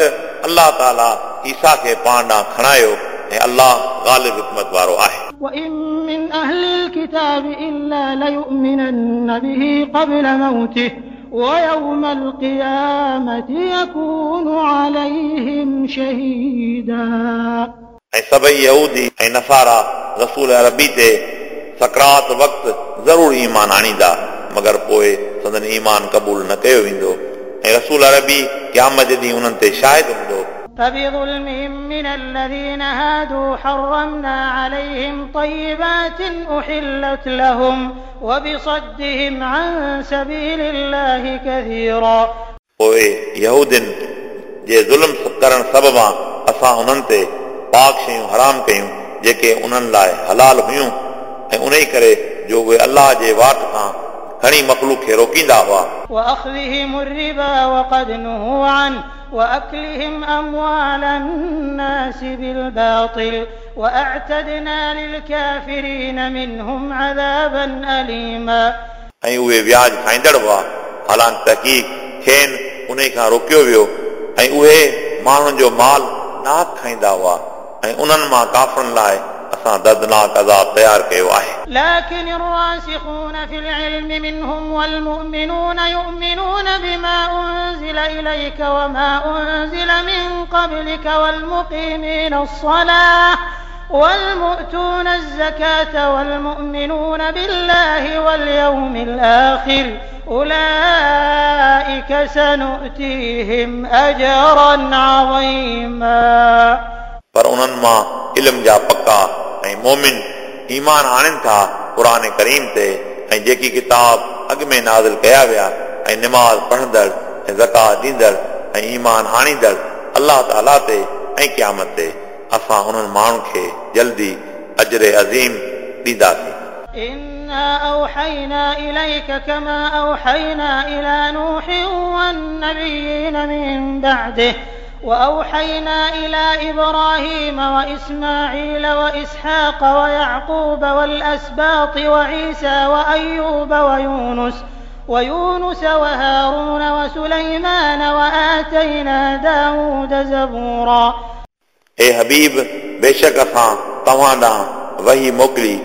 الله تعاليٰ عيسيٰ کي پاڻ ڏانهن کڻايو. ऐं अलाह ग़ालिब हिकमत वारो आहे وإن من أهل الكتاب إلا ليؤمنن به قبل موته ويوم القيامة يكون عليهم شهيدا ऐं सभई यहूदी ऐं नसारा रसूल अरबी ते सकरात वक़्तु ज़रूरु ईमान आणींदा मगर पोइ संदन ईमान क़बूल न कयो वेंदो ऐं रसूल अरबी क़यामत ॾींहुं उन्हनि ते शाहिद हूंदो فبظلم من الذين هادوا حرمنا عليهم طيبات أحلت لهم وبصدهم عن سبيل الله كثيرا पोइ यहूदिन जे ज़ुल्म करण सबबां असां उन्हनि ते पाक शयूं हराम कयूं जेके उन्हनि लाइ हलाल हुयूं ऐं उन ई करे जो उहे अलाह जे वाट खां घणी मखलूक खे रोकींदा हुआ وأكلهم أموال الناس بالباطل وأعتدنا للكافرين منهم عذابا أليما. أي وي بياج فائندڑ وا حالان تحقيق کھین انہی کا اساں ددناک عذاب تیار کيو آهي لكن الراسخون في العلم منهم والمؤمنون يؤمنون بما انزل اليك وما انزل من قبلك والمقيمين الصلاة والمؤتون الزكاة والمؤمنون بالله واليوم الآخر أولئك سنؤتيهم أجرا عظيما فرعون ما علم جا پکا ऐं मोमिन ईमान आणनि था क़ुर करीम ते ऐं जेकी किताब अॻ में नाज़िल कया विया ऐं निमाज़ पढ़ंदड़ ऐं ज़कात ॾींदड़ ऐं ईमान आणींदड़ अलाह ताला ते ऐं क़यामत ते असां उन्हनि माण्हुनि खे जल्दी अजर अज़ीम ॾींदासीं إنا أوحينا إليك كما أوحينا إلى نوح والنبيين من بعده وأوحينا إلى إبراهيم وإسماعيل وإسحاق ويعقوب والأسباط وعيسى وأيوب ويونس ويونس وهارون وسليمان وآتينا داود زبورا اے حبیب बेशक असां तव्हां ॾांहुं वही मोकिली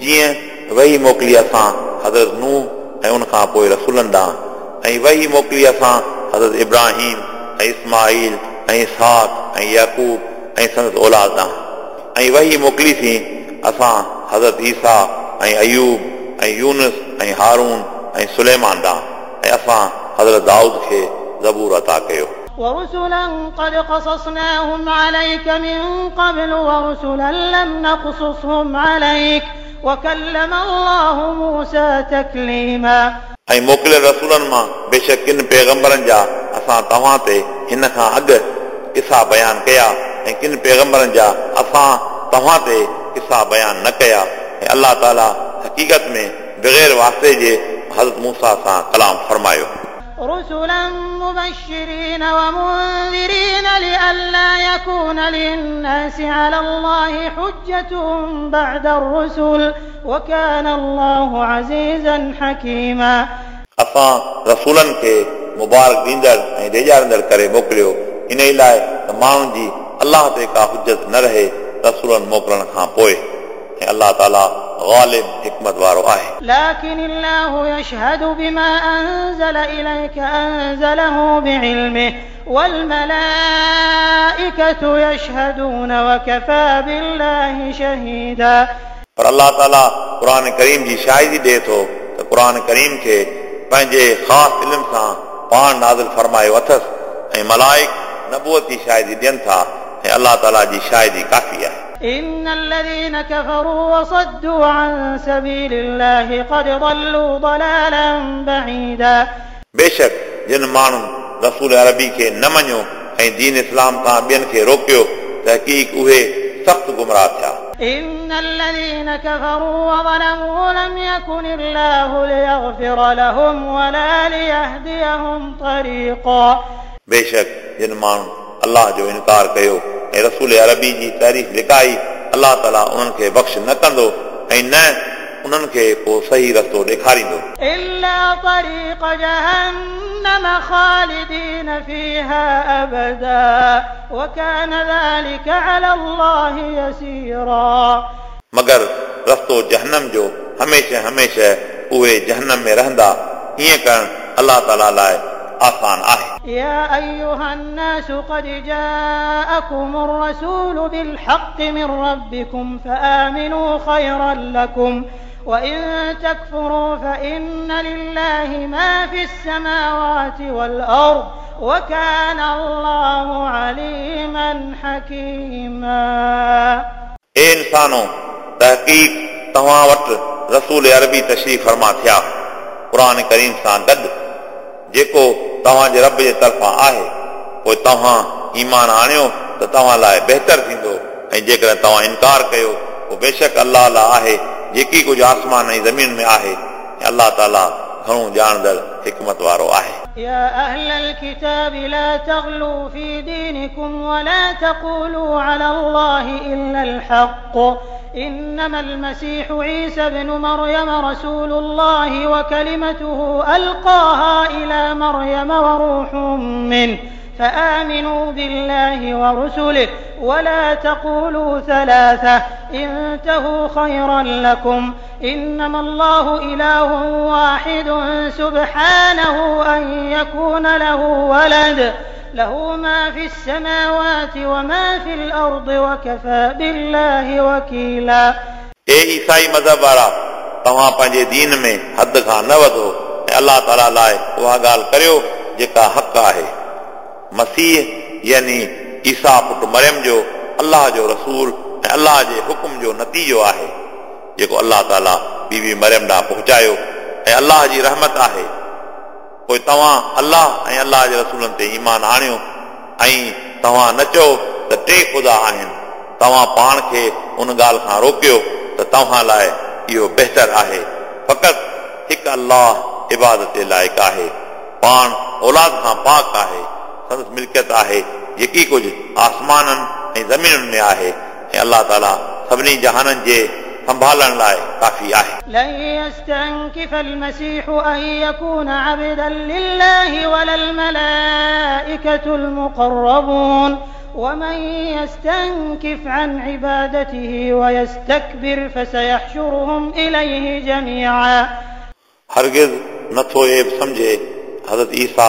जीअं वही मोकिली असां हज़रत नूह ऐं उन खां पोइ रसूलनि ॾांहुं ऐं वही मोकिली असां हज़रत इब्राहिम ऐं इस्माईल ऐं साक ऐं यकूब ऐं संदसि औलाद ॾांहुं ऐं वही मोकिलीसीं असां हज़रत ईसा ऐं अयूब ऐं यूनुस ऐं हारून ऐं सुलेमान ॾांहुं ऐं असां हज़रत दाऊद खे ज़बूर अता कयो ورسلا قد قصصناهم عليك من قبل ورسلا لم نقصصهم عليك وكلم الله موسى تكليما ऐं मोकिलियल रसूलनि मां बेशक किन पैगंबरनि जा असां तव्हां ते हिन खां अॻु किसा बयान कया ऐं किन पैगंबरनि जा असां तव्हां ते किसा बयान न कया ऐं अलाह ताला हक़ीक़त में बग़ैर वास्ते जे हज़रत मूसा सां कलाम फरमायो رسلا مبشرين ومنذرين لئلا يكون للناس على الله حجة بعد الرسل وكان الله عزيزا حكيما असां रसूलनि खे मुबारक ॾींदड़ ऐं ॾेजारींदड़ करे मोकिलियो इन लाइ त माण्हुनि जी अलाह ते का हुजत न रहे रसूलनि मोकिलण खां पोइ ऐं अलाह ताला غالب حکمت وارو آهي لكن الله يشهد بما أنزل إليك أنزله بعلمه والملائكة يشهدون وكفى بالله شهيدا पर अलाह ताला क़ुर करीम जी शाहिदी ॾिए थो त क़ुर करीम खे पंहिंजे ख़ासि इल्म सां पाण नाज़िल फरमायो अथसि ऐं मलाइक नबूअत जी शाहिदी ॾियनि था ऐं अलाह ताला जी शाहिदी काफ़ी आहे إن الذين كفروا وصدوا عن سبيل الله قد ضلوا ضلالا بعيدا बेशक जिन माण्हुनि रसूल अरबी खे न मञियो ऐं दीन इस्लाम खां ॿियनि खे रोकियो तहक़ीक़ उहे सख़्तु गुमराह थिया إن الذين كفروا وظلموا لم يكن الله ليغفر لهم ولا ليهديهم طريقا बेशक जिन माण्हुनि अलाह जो इनकार कयो ऐं रसूल अरबी जी तारीफ़ लिकाई अलाह ताला उन्हनि खे बख़्श न कंदो ऐं न انہن کے کو صحیح رستو ڏيکاريندو الا طريق جهنم خالدين فيها ابدا وكان ذلك على الله يسيرا مگر رستو جهنم جو ہمیشہ ہمیشہ اوهي جہنم میں رهندا ائين ڪرڻ الله تعالى لاءِ آسان يا أيها الناس قد جاءكم الرسول بالحق من ربكم فآمنوا خيرا لكم وإن تكفروا فإن لله ما في السماوات والأرض وكان الله عليما حكيما ए इंसानो तहक़ीक़ तव्हां वटि रसूल अरबी तशरीफ़ फरमा थिया क़ुर करीम सां गॾु जेको तव्हांजे रब जे तरफ़ां आहे पोइ तव्हां ईमान आणियो त तव्हां लाइ बहितर थींदो ऐं जेकॾहिं तव्हां इनकार कयो पोइ बेशक अलाह लाइ आहे जेकी कुझु आसमान ऐं ज़मीन में आहे ऐं अलाह ताला घणो ॼाणंदड़ हिकमत वारो आहे يا أهل الكتاب لا تغلوا في دينكم ولا تقولوا على الله إلا الحق إنما المسيح عيسى ابن مريم رسول الله وكلمته ألقاها إلى مريم وروح منه فآمنوا بالله ورسله ولا تقولوا ثلاثة انتهوا خيرا لكم إنما الله إله واحد سبحانه أن يكون له ولد له ما في السماوات وما في الأرض وكفى بالله وكيلا ए ईसाई मज़हब वारा तव्हां पंहिंजे दीन में हद खां न वधो ऐं अलाह ताला लाइ उहा ॻाल्हि करियो जेका हक़ आहे مسيح يعني ايسا پٽ مريم جو الله جو رسول ۽ الله جي حڪم جو نتيجو آهي. جيڪو الله تالا بيبي مريم ڏانهن پهچايو ۽ الله جي رحمت آهي. پوءِ توهان الله ۽ الله جي رسولن تي ايمان آڻيو ۽ توهان نه چئو ته ٽي خدا آهن. توهان پاڻ کي ان ڳالهه کان روڪيو ته توهان لاءِ اهو بهتر آهي. فقط هڪ الله عبادت لائق آهي. پاڻ اولاد کان پاڪ آهي संदसि मिल्कियत आहे जेकी कुझु आसमाननि ऐं ज़मीनुनि में आहे ऐं अलाह ताला सभिनी जहाननि जे संभालण लाइ काफ़ी आहे لن يستنكف المسيح أن يكون عبدا لله ولا الملائكة المقربون ومن يستنكف عن عبادته ويستكبر فسيحشرهم إليه جميعا हरगिज़ नथो एब सम्झे हज़रत ईसा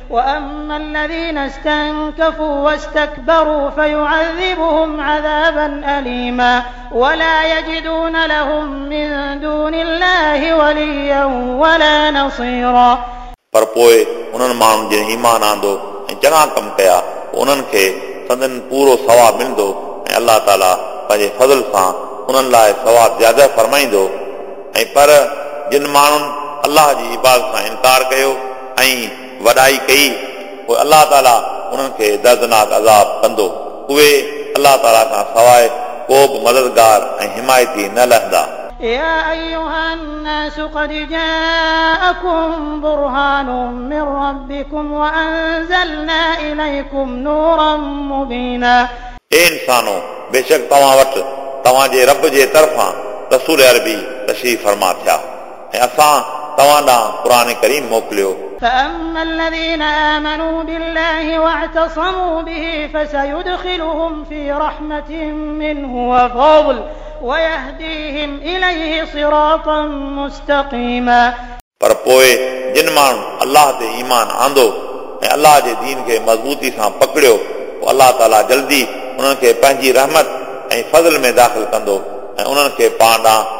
وأما الذين استنكفوا واستكبروا فيعذبهم عذابا أليما ولا يجدون لهم من دون الله وليا ولا نصيرا पर पोइ उन्हनि माण्हुनि जिन ईमान आंदो ऐं चङा कम कया उन्हनि खे संदन पूरो सवाब मिलंदो ऐं अलाह ताला पंहिंजे फज़ल सां उन्हनि लाइ सवाब ज्यादा फरमाईंदो ऐं पर जिन माण्हुनि अलाह जी इबादत सां इनकार कयो ऐं वॾाई कई पोइ अलाह ताला उन्हनि खे दर्दनाक अज़ाब कंदो उहे अलाह ताला खां सवाइ को बि मददगार ऐं हिमायती न लहंदा يا أيها الناس قد جاءكم برهان من ربكم وأنزلنا إليكم نورا مبينا ए इंसानो बेशक तव्हां वटि तव्हांजे रब जे तरफ़ां रसूल अरबी तशरीफ़ फरमा थिया ऐं असां तव्हां ॾांहुं क़ुर करीम मोकिलियो فأما الذين آمنوا بالله واعتصموا به فسيدخلهم في رحمة منه وفضل ويهديهم إليه صراطا مستقيما पर पोइ जिन माण्हू अलाह ते ईमान आंदो ऐं अलाह जे दीन खे मज़बूती सां पकड़ियो पोइ अलाह ताला जल्दी उन्हनि खे पंहिंजी रहमत ऐं फज़ल में दाख़िल कंदो ऐं उन्हनि खे पाण ॾांहुं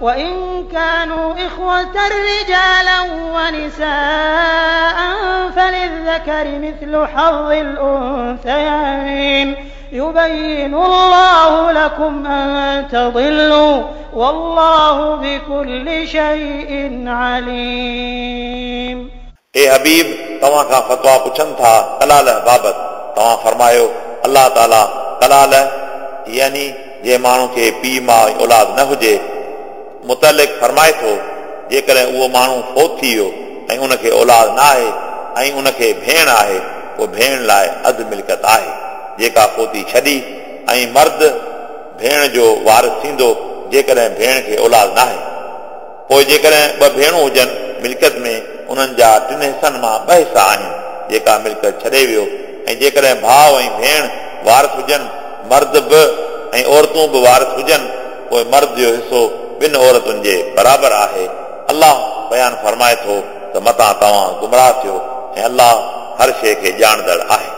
وإن كانوا إخوة رجالا ونساء فللذكر مثل حظ الأنثيين. يبين الله لكم أن تضلوا والله بكل شيء عليم. اے حبیب تمہاں کا فتوا پچھن تھا قلال بابت۔ تمہاں فرماयो اللہ تعالی قلال یعنی جے مانو کے پی ما أولاد نہ ہوجے مطلق فرمائي ٿو جيڪڏهن اهو ماڻهو فوت ٿي ويو ۽ ان کي اولاد نه آهي ۽ ان کي ڀيڻ آهي پوءِ ڀيڻ لاءِ اڌ ملڪيت آهي. جيڪا پوتي ڇڏي ۽ مرد ڀيڻ جو وارث ٿيندو جيڪڏهن ڀيڻ کي اولاد نه آهي پوءِ جيڪڏهن ٻه ڀيڻون هجن ملڪيت ۾ انهن جا ٽن حصن مان ٻه حصا آهن جيڪا ملڪيت ڇڏي ويو. ۽ جيڪڏهن ڀاءُ ۽ ڀيڻ وارث هجن مرد به ۽ عورتون به وارث هجن پوءِ مرد جو حصو ॿिनि औरतुनि जे बराबरि आहे अलाह बयानु फरमाए थो त मतां तव्हां गुमराह थियो ऐं अलाह हर शइ खे ॼाणंदड़ आहे